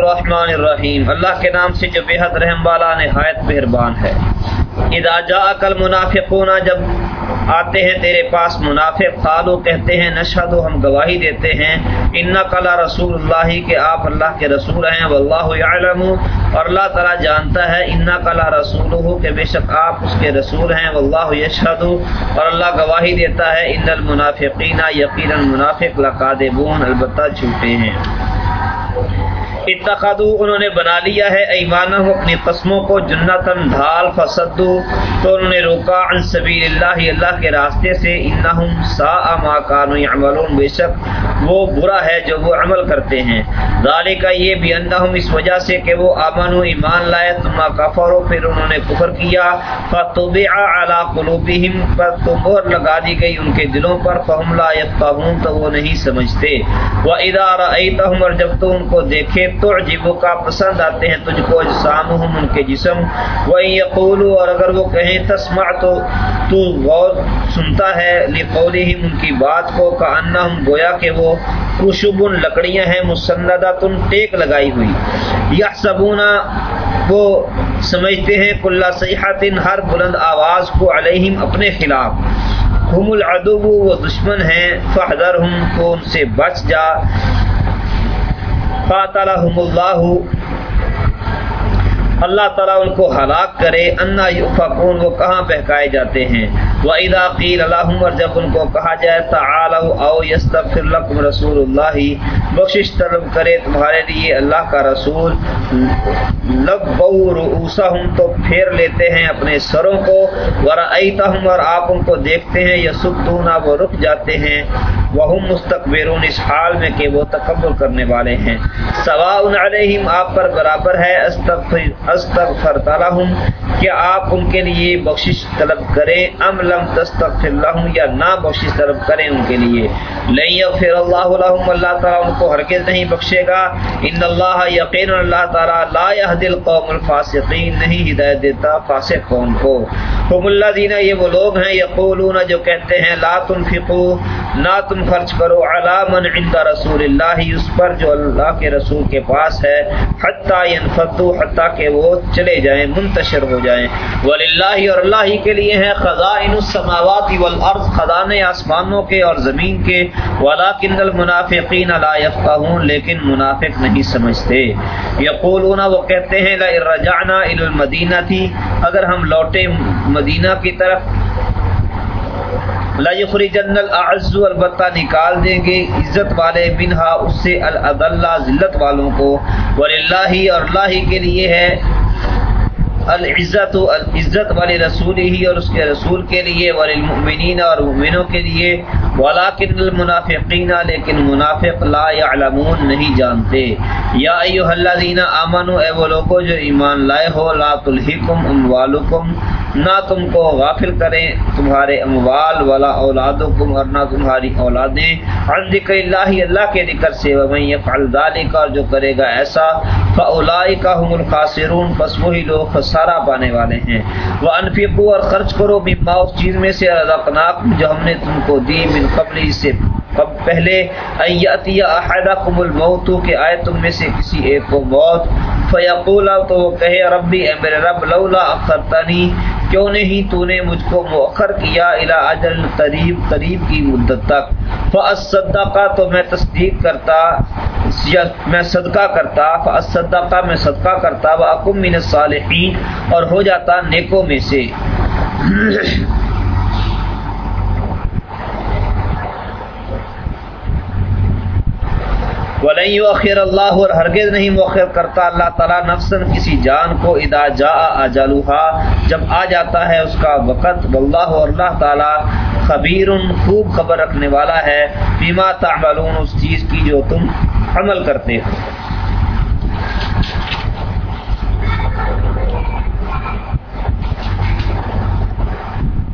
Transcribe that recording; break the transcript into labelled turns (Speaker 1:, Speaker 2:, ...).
Speaker 1: الرحمن الرحیم۔ اللہ کے نام سے جو بے حد رحم والا نہایت مہربان ہے۔ اذا جاء کل منافقون جب آتے ہیں تیرے پاس منافق قالو کہتے ہیں، نشہد، ہم گواہی دیتے ہیں ان کلا رسول اللہ، کہ آپ اللہ کے رسول ہیں، واللہ یعلم، اور اللہ تعالیٰ جانتا ہے ان کلا رسول ہو کہ بے شک آپ اس کے رسول ہیں، واللہ یشہد، اور اللہ گواہی دیتا ہے، ان المنافقین، یقینا منافق، لقادبون، البتہ جھوٹے ہیں۔ اتخذو، انہوں نے بنا لیا ہے ایمانہ اپنی قسموں کو جنتن ڈھال فسدو تو انہوں نے روکا، عن سبیل اللہ اللہ کے راستے سے، انہم ساء ما کانوا یعملون۔ بے شک وہ برا ہے جو وہ عمل کرتے ہیں۔ ذالک یہ بھی انہم اس وجہ سے کہ وہ آمنو، ایمان لائے، ثم کفروا، پھر انہوں نے کفر کیا۔ فتبع علی قلوبہم، پر تو مہر لگا دی گئی ان کے دلوں پر فهم لا يفقهون تو وہ نہیں سمجھتے۔ واذا رأيتهم، اور جب تو ان کو دیکھے تو عجیبوں کا پسند آتے ہیں تجھ کو، اجسامہم، ان کے جسم۔ وہ یقولو اور اگر وہ کہیں، تسمع تو تو غور سنتا ہے، لقولہم، ان کی بات کو، کانہم، گویا کہ وہ کشبن لکڑیاں ہیں، مسندتن، ٹیک لگائی ہوئی۔ یحسبون وہ سمجھتے ہیں کلا صیحت ہر بلند آواز کو علیہم اپنے خلاف۔ ہم العدو، وہ دشمن ہیں فحذرہم تو ان سے بچ جا۔ قاتلہم اللہ اللہ تعالیٰ ان کو ہلاک کرے۔ انا یوفقون وہ کہاں بہکائے جاتے ہیں؟ وَإِذَا قِيلَ لَهُمْ اور جب ان کو کہا جائے، تعالوا او یستغفر لكم رسول اللہ بخشش طلب کرے تمہارے لیے اللہ کا رسول۔ لبوا رؤوسهم تو پھیر لیتے ہیں اپنے سروں کو۔ ورأيتهم اور آپ ان کو دیکھتے ہیں یسدون وہ رک جاتے ہیں۔ وہم مستقبرون، اس حال میں کہ وہ تکبر کرنے والے ہیں۔ سواء علیہم آپ پر برابر ہے۔ استغفر استغفر کیا آپ ان کے لیے بخشش طلب کریں؟ ام لم تستغفر لهم یا نہ بخشش طلب کریں ان کے لیے۔ لن یغفر اللہ لهم، اللہ تعالی ان کو ہرگز نہیں بخشے گا۔ ان اللہ یقین اللہ تعالی لا يهدي القوم الفاسقین، نہیں ہدایت دیتا فاسق قوم کو هم الذين یہ وہ لوگ ہیں، یقولون، جو کہتے ہیں، لا تنفقوا نہ تم خرچ کرو علی من عند رسول اللہ، اس پر جو اللہ کے رسول کے پاس ہے، حتی ينفضوا حتی کہ وہ چلے جائیں، منتشر ہو جائیں۔ وللہ اور اللہ ہی کے لیے ہیں، خزائن السماوات والارض، خزانے آسمانوں کے اور زمین کے۔ ولکن المنافقین لا يفقهون، لیکن منافق نہیں سمجھتے۔ یقولون، وہ کہتے ہیں لا رجعنا الى المدینہ اگر ہم لوٹے مدینہ کی طرف۔ لا یخرجن الاعز البتہ نکال دیں گے۔ عزت والے منہا اس سے الاذلہ ذلت والوں کو۔ وللہ اور اللہ کے لیے ہے۔ العزت العزت والے رسول ہی اور اس کے رسول کے لیے، وللمؤمنین اور مومنوں کے لیے۔ ولکن المنافقین لیکن منافق لا يعلمون، نہیں جانتے۔ یا ایھا الذین آمنوا، اے وہ لوگوں جو ایمان لائے ہو، لا تلہکم اموالکم، نہ تم کو غافل کریں تمہارے اموال والا اولادکم اور نہ تمہاری اولادیں۔ عن ذکر اللہ اللہ کے ذکر سے، ومن یفعل ذلک اور جو کرے گا ایسا فاولئک هم الخاسرون۔ پس وہی لوگ خسارہ پانے والے ہیں۔ وہ وانفقوا اور خرچ کرو مما، اس چیز میں سے رزقناکم جو ہم نے تم کو دی من قبل اس سے پہلے۔ ایاتی احدکم الموت، کہ آئے تم میں سے کسی ایک کو موت۔ فیقول تو وہ کہے ربی اے میرے رب، لولا اخرتنی، کیوں نہیں تو نے مجھ کو مؤخر کیا الى اجل قریب قریب کی مدت تک۔ فاصدقا تو میں تصدیق کرتا یا میں صدقہ کرتا فاصدقا میں صدقہ کرتا و واکم من الصالحین اور ہو جاتا نیکوں میں سے۔ ولن یؤخر اللہ اور ہرگز نہیں مؤخر کرتا اللہ تعالی نفسن کسی جان کو، اذا جاء اجلها جب آ جاتا ہے اس کا وقت واللہ اور اللہ تعالی خبیر، خوب خبر رکھنے والا ہے۔ بما تعملون، اس چیز کی جو تم عمل کرتے ہیں۔